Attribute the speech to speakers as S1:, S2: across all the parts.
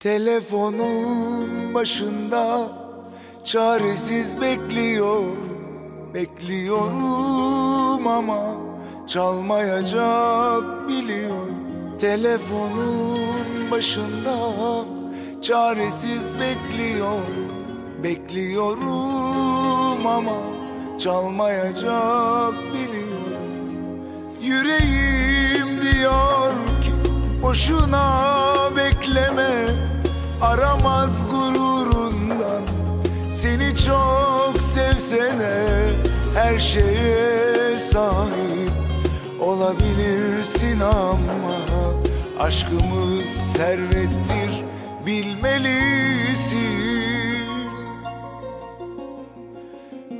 S1: Telefonun başında çaresiz bekliyor. Bekliyorum ama çalmayacak biliyor. Telefonun başında çaresiz bekliyor. Bekliyorum ama çalmayacak biliyor. Yüreğim diyor ki boşuna bekleme Aramaz gururundan. Seni çok sevsene Her şeye sahip Olabilirsin ama Aşkımız servettir Bilmelisin.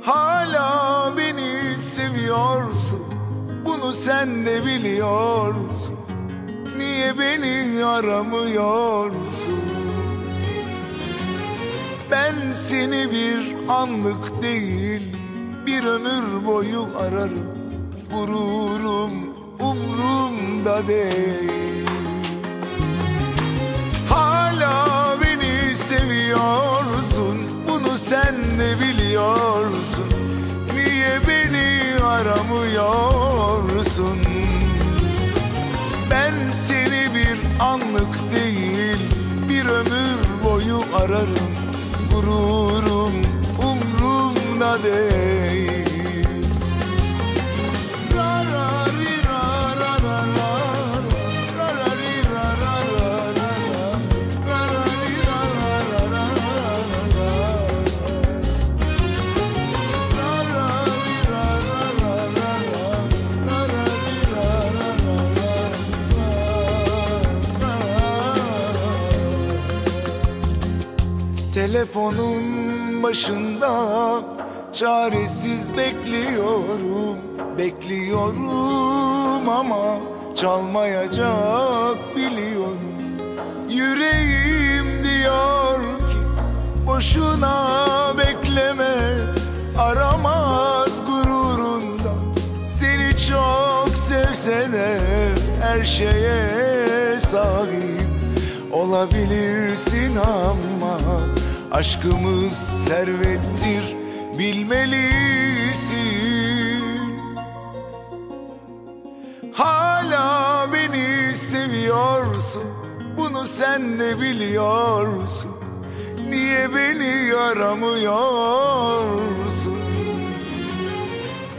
S1: Hala beni seviyorsun Bunu sen de biliyorsun. Niye beni aramıyorsun Ben seni bir anlık değil Bir ömür boyu ararım. Gururum umrumda değil. Hala beni seviyorsun Bunu sen de biliyorsun. Niye beni aramıyorsun? Ben seni bir anlık değil Bir ömür boyu ararım Gururum umrumda değil Telefonun başında. Çaresiz bekliyorum Bekliyorum ama çalmayacak biliyorum. Yüreğim diyor ki boşuna bekleme Aramaz gururundan seni çok sevse de Her şeye sahip olabilirsin ama Aşkımız servettir bilmelisin. Hala beni seviyorsun Bunu sen de biliyorsun. Niye beni aramıyorsun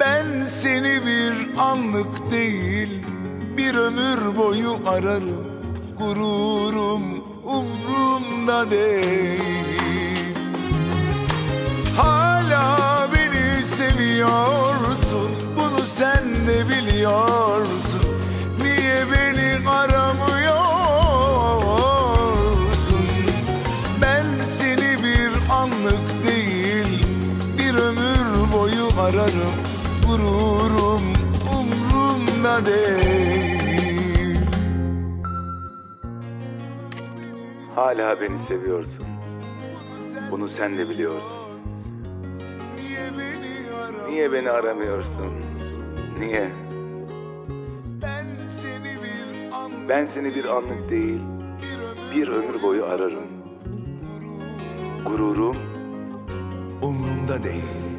S1: Ben seni bir anlık değil Bir ömür boyu ararım Gururum umrumda değil. Hala beni seviyorsun Bunu sen de biliyorsun. Niye beni aramıyorsun? Ben seni bir anlık değil Bir ömür boyu ararım. Gururum umrumda değil
S2: Hala beni seviyorsun. Bunu sen de biliyorsun.
S1: Niye beni aramıyorsun?
S2: Niye beni aramıyorsun? Niye?
S1: Ben seni bir anlık
S2: Ben seni bir anlık değil, bir ömür boyu ararım. Gururum
S1: umrumda değil